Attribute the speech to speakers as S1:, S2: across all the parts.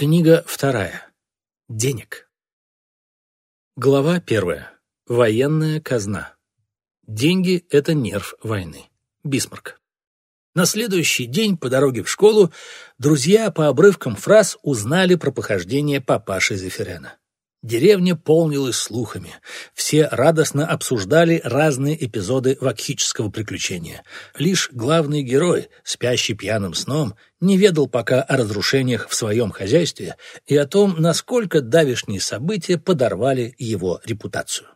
S1: Книга вторая. Денег. Глава первая. Военная казна. Деньги — это нерв войны. Бисмарк. На следующий день по дороге в школу друзья по обрывкам фраз узнали про похождение папаши Зефирена. Деревня полнилась слухами. Все радостно обсуждали разные эпизоды вакхического приключения. Лишь главный герой, спящий пьяным сном, не ведал пока о разрушениях в своем хозяйстве и о том, насколько давешние события подорвали его репутацию.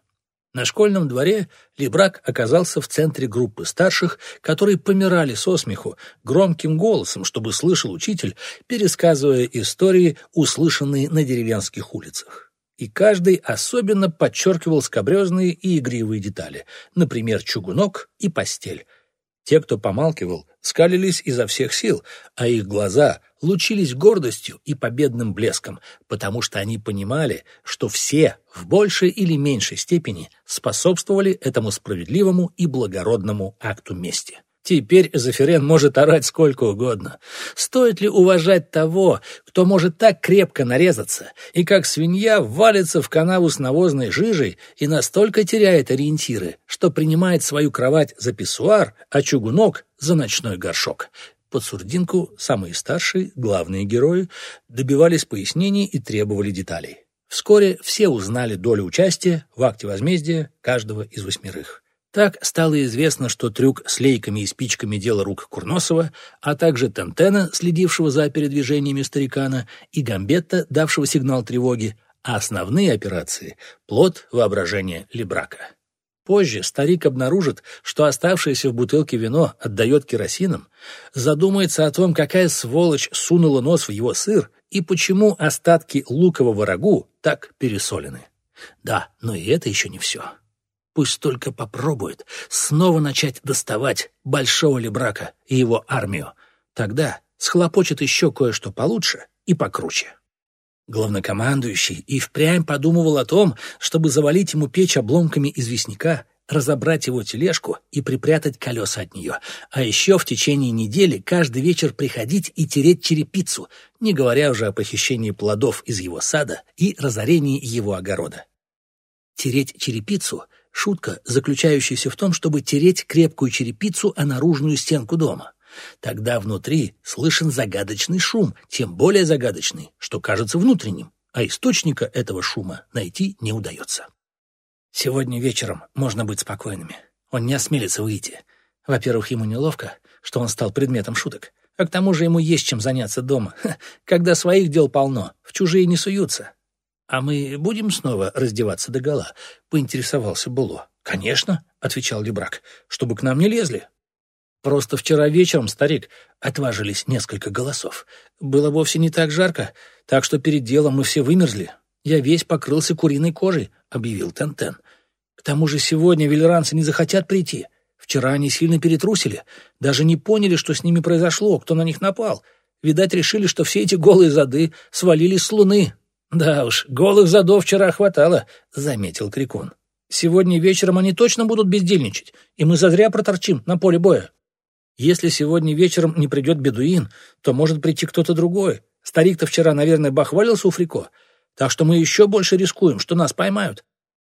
S1: На школьном дворе Лебрак оказался в центре группы старших, которые помирали со смеху громким голосом, чтобы слышал учитель, пересказывая истории, услышанные на деревенских улицах и каждый особенно подчеркивал скобрезные и игривые детали, например, чугунок и постель. Те, кто помалкивал, скалились изо всех сил, а их глаза лучились гордостью и победным блеском, потому что они понимали, что все в большей или меньшей степени способствовали этому справедливому и благородному акту мести. Теперь Зафирен может орать сколько угодно. Стоит ли уважать того, кто может так крепко нарезаться и как свинья валится в канаву с навозной жижей и настолько теряет ориентиры, что принимает свою кровать за писсуар, а чугунок — за ночной горшок? Под сурдинку самые старшие, главные герои, добивались пояснений и требовали деталей. Вскоре все узнали долю участия в акте возмездия каждого из восьмерых. Так стало известно, что трюк с лейками и спичками – дело рук Курносова, а также Тентена, следившего за передвижениями старикана, и Гамбетта, давшего сигнал тревоги, а основные операции – плод воображения Лебрака. Позже старик обнаружит, что оставшееся в бутылке вино отдает керосином, задумается о том, какая сволочь сунула нос в его сыр и почему остатки лукового рагу так пересолены. Да, но и это еще не все. Пусть только попробует снова начать доставать Большого Лебрака и его армию. Тогда схлопочет еще кое-что получше и покруче. Главнокомандующий и впрямь подумывал о том, чтобы завалить ему печь обломками известняка, разобрать его тележку и припрятать колеса от нее, а еще в течение недели каждый вечер приходить и тереть черепицу, не говоря уже о похищении плодов из его сада и разорении его огорода. Тереть черепицу Шутка, заключающаяся в том, чтобы тереть крепкую черепицу о наружную стенку дома. Тогда внутри слышен загадочный шум, тем более загадочный, что кажется внутренним, а источника этого шума найти не удается. Сегодня вечером можно быть спокойными. Он не осмелится выйти. Во-первых, ему неловко, что он стал предметом шуток, а к тому же ему есть чем заняться дома, когда своих дел полно, в чужие не суются. «А мы будем снова раздеваться догола?» — поинтересовался Було. «Конечно», — отвечал Лебрак, — «чтобы к нам не лезли». «Просто вчера вечером, старик, отважились несколько голосов. Было вовсе не так жарко, так что перед делом мы все вымерзли. Я весь покрылся куриной кожей», — объявил Тентен. «К тому же сегодня велеранцы не захотят прийти. Вчера они сильно перетрусили, даже не поняли, что с ними произошло, кто на них напал. Видать, решили, что все эти голые зады свалились с луны, «Да уж, голых задов вчера хватало», — заметил Крикун. «Сегодня вечером они точно будут бездельничать, и мы зазря проторчим на поле боя. Если сегодня вечером не придет бедуин, то может прийти кто-то другой. Старик-то вчера, наверное, бахвалился у Фрико, так что мы еще больше рискуем, что нас поймают.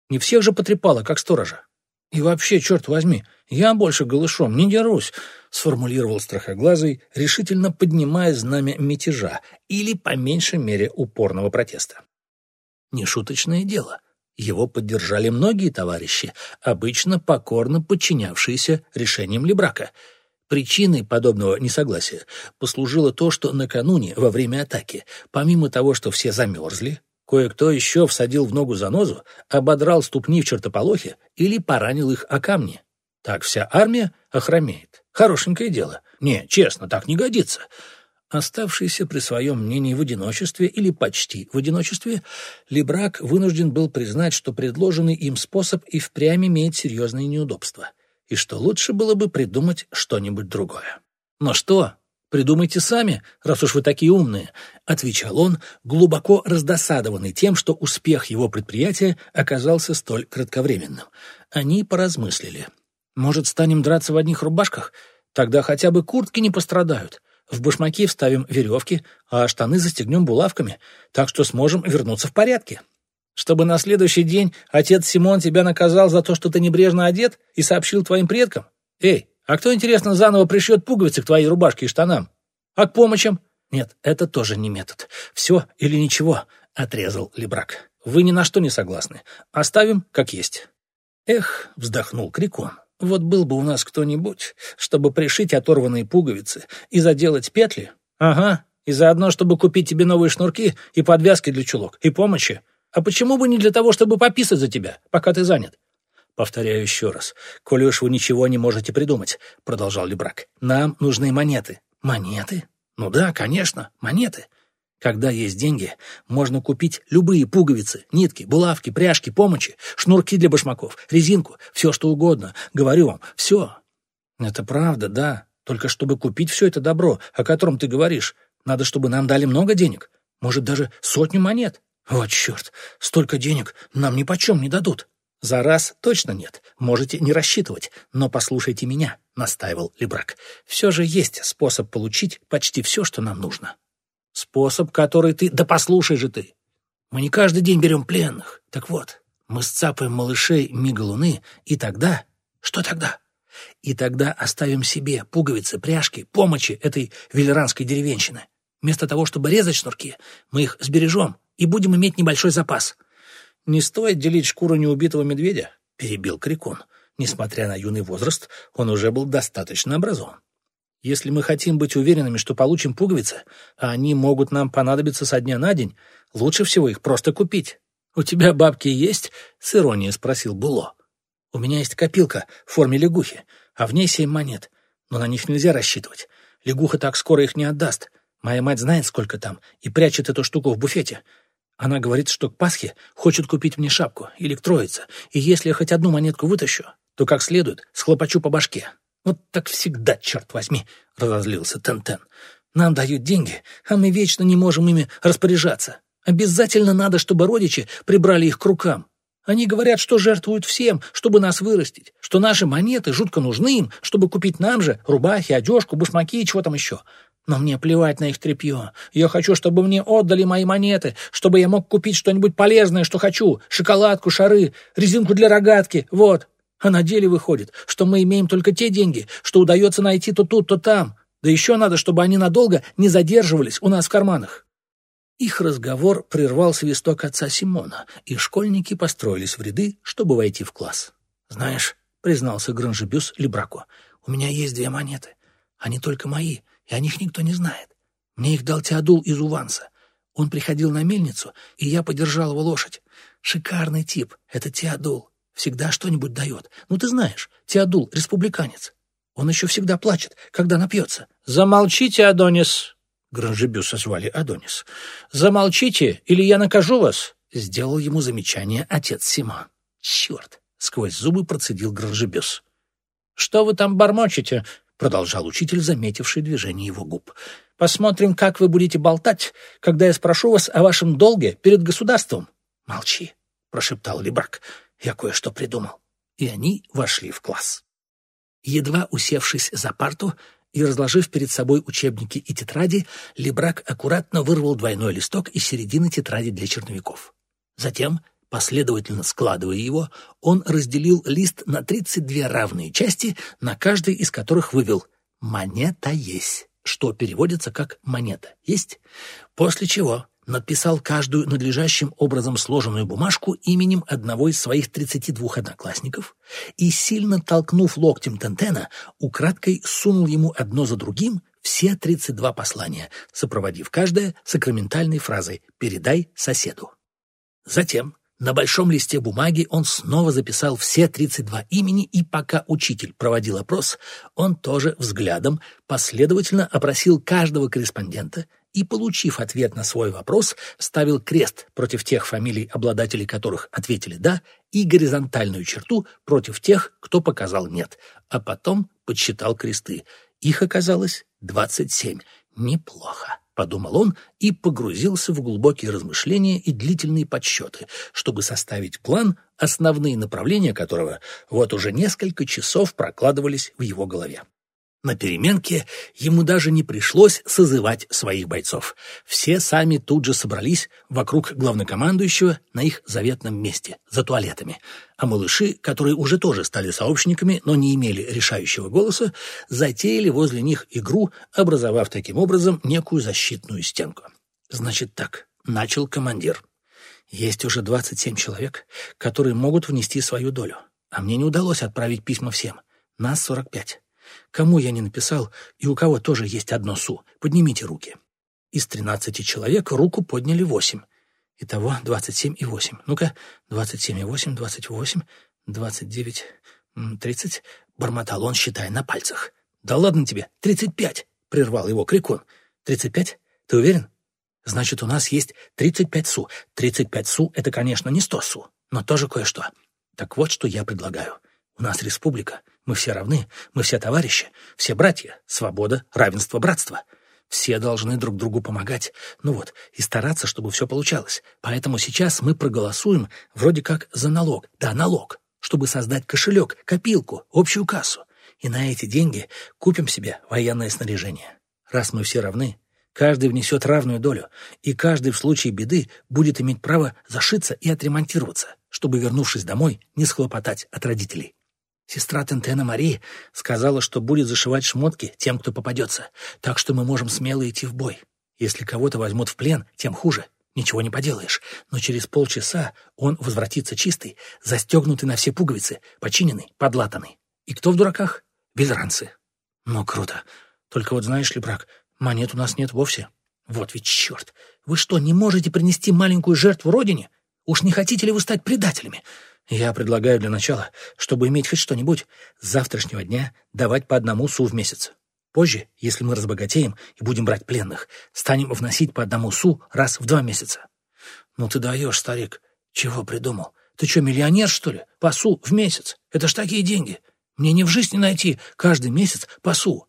S1: Не всех же потрепало, как сторожа. И вообще, черт возьми, я больше голышом не дерусь, сформулировал страхоглазый, решительно поднимая знамя мятежа или, по меньшей мере, упорного протеста. Нешуточное дело. Его поддержали многие товарищи, обычно покорно подчинявшиеся решениям Лебрака. Причиной подобного несогласия послужило то, что накануне, во время атаки, помимо того, что все замерзли, Кое-кто еще всадил в ногу занозу, ободрал ступни в чертополохе или поранил их о камни. Так вся армия охромеет. Хорошенькое дело. Не, честно, так не годится. Оставшийся при своем мнении в одиночестве или почти в одиночестве, Лебрак вынужден был признать, что предложенный им способ и впрямь имеет серьезные неудобства, и что лучше было бы придумать что-нибудь другое. Но что? Придумайте сами, раз уж вы такие умные», — отвечал он, глубоко раздосадованный тем, что успех его предприятия оказался столь кратковременным. Они поразмыслили. «Может, станем драться в одних рубашках? Тогда хотя бы куртки не пострадают. В башмаки вставим веревки, а штаны застегнем булавками, так что сможем вернуться в порядке. Чтобы на следующий день отец Симон тебя наказал за то, что ты небрежно одет и сообщил твоим предкам? Эй, а кто, интересно, заново пришьет пуговицы к твоей рубашке и штанам? А к помощям? Нет, это тоже не метод. Все или ничего, — отрезал Лебрак. Вы ни на что не согласны. Оставим как есть. Эх, вздохнул Крикон. Вот был бы у нас кто-нибудь, чтобы пришить оторванные пуговицы и заделать петли. Ага, и заодно, чтобы купить тебе новые шнурки и подвязки для чулок, и помощи. А почему бы не для того, чтобы пописать за тебя, пока ты занят? Повторяю еще раз. Коли уж вы ничего не можете придумать, продолжал Лебрак, нам нужны монеты. Монеты? Ну да, конечно, монеты. Когда есть деньги, можно купить любые пуговицы, нитки, булавки, пряжки, помощи, шнурки для башмаков, резинку, все что угодно. Говорю вам, все. Это правда, да. Только чтобы купить все это добро, о котором ты говоришь, надо, чтобы нам дали много денег. Может, даже сотню монет. Вот черт, столько денег нам ни почем не дадут. За раз точно нет, можете не рассчитывать, но послушайте меня, настаивал Лебрак. Все же есть способ получить почти все, что нам нужно. Способ, который ты... Да послушай же ты! Мы не каждый день берем пленных. Так вот, мы сцапаем малышей мига луны, и тогда... Что тогда? И тогда оставим себе пуговицы, пряжки, помощи этой велеранской деревенщины. Вместо того, чтобы резать шнурки, мы их сбережем и будем иметь небольшой запас. Не стоит делить шкуру неубитого медведя, — перебил Крикон. Несмотря на юный возраст, он уже был достаточно образован. Если мы хотим быть уверенными, что получим пуговицы, а они могут нам понадобиться со дня на день, лучше всего их просто купить. «У тебя бабки есть?» — с иронией спросил Було. «У меня есть копилка в форме лягухи, а в ней семь монет, но на них нельзя рассчитывать. Лягуха так скоро их не отдаст. Моя мать знает, сколько там, и прячет эту штуку в буфете. Она говорит, что к Пасхе хочет купить мне шапку или к Троице, и если я хоть одну монетку вытащу, то как следует схлопочу по башке. «Вот так всегда, черт возьми!» — разозлился Тентен. «Нам дают деньги, а мы вечно не можем ими распоряжаться. Обязательно надо, чтобы родичи прибрали их к рукам. Они говорят, что жертвуют всем, чтобы нас вырастить, что наши монеты жутко нужны им, чтобы купить нам же рубахи, одежку, башмаки и чего там еще. Но мне плевать на их тряпье. Я хочу, чтобы мне отдали мои монеты, чтобы я мог купить что-нибудь полезное, что хочу. Шоколадку, шары, резинку для рогатки. Вот. А на деле выходит, что мы имеем только те деньги, что удается найти то тут, то там. Да еще надо, чтобы они надолго не задерживались у нас в карманах. Их разговор прервал свисток отца Симона, и школьники построились в ряды, чтобы войти в класс. «Знаешь», — признался Гранжебюс Лебрако, — «у меня есть две монеты. Они только мои, и о них никто не знает. Мне их дал Теодул из Уванса. Он приходил на мельницу, и я подержал его лошадь. Шикарный тип, это Теодул. Всегда что-нибудь дает. Ну, ты знаешь, Теодул — республиканец. Он еще всегда плачет, когда напьется. «Замолчите, Адонис!» Гранжебюса звали Адонис. «Замолчите, или я накажу вас!» Сделал ему замечание отец Симон. «Черт!» — сквозь зубы процедил Гранжебюс. «Что вы там бормочете?» — продолжал учитель, заметивший движение его губ. «Посмотрим, как вы будете болтать, когда я спрошу вас о вашем долге перед государством». «Молчи!» — прошептал Лебрак. Я кое-что придумал. И они вошли в класс. Едва усевшись за парту и разложив перед собой учебники и тетради, Лебрак аккуратно вырвал двойной листок из середины тетради для черновиков. Затем, последовательно складывая его, он разделил лист на 32 равные части, на каждой из которых вывел «монета есть», что переводится как «монета есть», после чего надписал каждую надлежащим образом сложенную бумажку именем одного из своих 32 одноклассников и, сильно толкнув локтем Тентена, украдкой сунул ему одно за другим все 32 послания, сопроводив каждое сакраментальной фразой «передай соседу». Затем на большом листе бумаги он снова записал все 32 имени, и пока учитель проводил опрос, он тоже взглядом последовательно опросил каждого корреспондента и, получив ответ на свой вопрос, ставил крест против тех фамилий, обладатели которых ответили «да», и горизонтальную черту против тех, кто показал «нет», а потом подсчитал кресты. Их оказалось 27. Неплохо, подумал он и погрузился в глубокие размышления и длительные подсчеты, чтобы составить план, основные направления которого вот уже несколько часов прокладывались в его голове. На переменке ему даже не пришлось созывать своих бойцов. Все сами тут же собрались вокруг главнокомандующего на их заветном месте, за туалетами. А малыши, которые уже тоже стали сообщниками, но не имели решающего голоса, затеяли возле них игру, образовав таким образом некую защитную стенку. «Значит так», — начал командир. «Есть уже 27 человек, которые могут внести свою долю. А мне не удалось отправить письма всем. Нас 45. Кому я не написал и у кого тоже есть одно СУ, поднимите руки. Из тринадцати человек руку подняли восемь. Итого двадцать семь и восемь. Ну-ка, двадцать семь и восемь, двадцать восемь, двадцать девять, тридцать. Бормотал он, считая на пальцах. «Да ладно тебе, тридцать пять!» — прервал его крикун. «Тридцать пять? Ты уверен?» «Значит, у нас есть тридцать пять СУ. Тридцать пять СУ — это, конечно, не сто СУ, но тоже кое-что. Так вот, что я предлагаю. У нас республика, мы все равны, мы все товарищи, все братья, свобода, равенство, братство. Все должны друг другу помогать, ну вот, и стараться, чтобы все получалось. Поэтому сейчас мы проголосуем вроде как за налог, да, налог, чтобы создать кошелек, копилку, общую кассу. И на эти деньги купим себе военное снаряжение. Раз мы все равны, каждый внесет равную долю, и каждый в случае беды будет иметь право зашиться и отремонтироваться, чтобы, вернувшись домой, не схлопотать от родителей. Сестра Тентена Мари сказала, что будет зашивать шмотки тем, кто попадется, так что мы можем смело идти в бой. Если кого-то возьмут в плен, тем хуже. Ничего не поделаешь. Но через полчаса он возвратится чистый, застегнутый на все пуговицы, починенный, подлатанный. И кто в дураках? Безранцы. Ну, круто. Только вот знаешь ли, брак, монет у нас нет вовсе. Вот ведь черт! Вы что, не можете принести маленькую жертву родине? Уж не хотите ли вы стать предателями? Я предлагаю для начала, чтобы иметь хоть что-нибудь, с завтрашнего дня давать по одному су в месяц. Позже, если мы разбогатеем и будем брать пленных, станем вносить по одному су раз в два месяца. Ну ты даешь, старик. Чего придумал? Ты что, миллионер, что ли? По су в месяц. Это ж такие деньги. Мне не в жизни найти каждый месяц по су.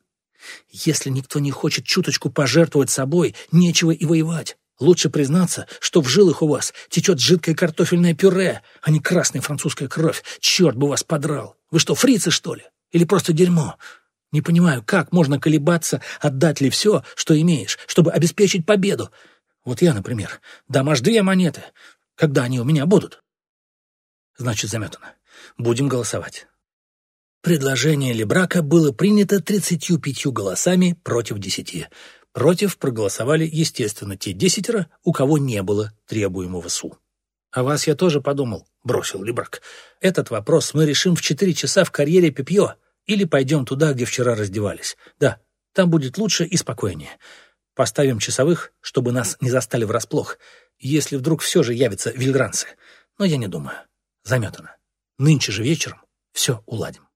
S1: Если никто не хочет чуточку пожертвовать собой, нечего и воевать. Лучше признаться, что в жилах у вас течет жидкое картофельное пюре, а не красная французская кровь. Черт бы вас подрал! Вы что, фрицы, что ли? Или просто дерьмо? Не понимаю, как можно колебаться, отдать ли все, что имеешь, чтобы обеспечить победу? Вот я, например, дам аж две монеты. Когда они у меня будут? Значит, заметано. Будем голосовать. Предложение Лебрака было принято 35 голосами против 10. Против проголосовали, естественно, те десятеро, у кого не было требуемого СУ. «О вас я тоже подумал», — бросил Лебрак. «Этот вопрос мы решим в четыре часа в карьере Пипьё или пойдем туда, где вчера раздевались. Да, там будет лучше и спокойнее. Поставим часовых, чтобы нас не застали врасплох, если вдруг все же явятся вильгранцы. Но я не думаю. Заметано. Нынче же вечером все уладим».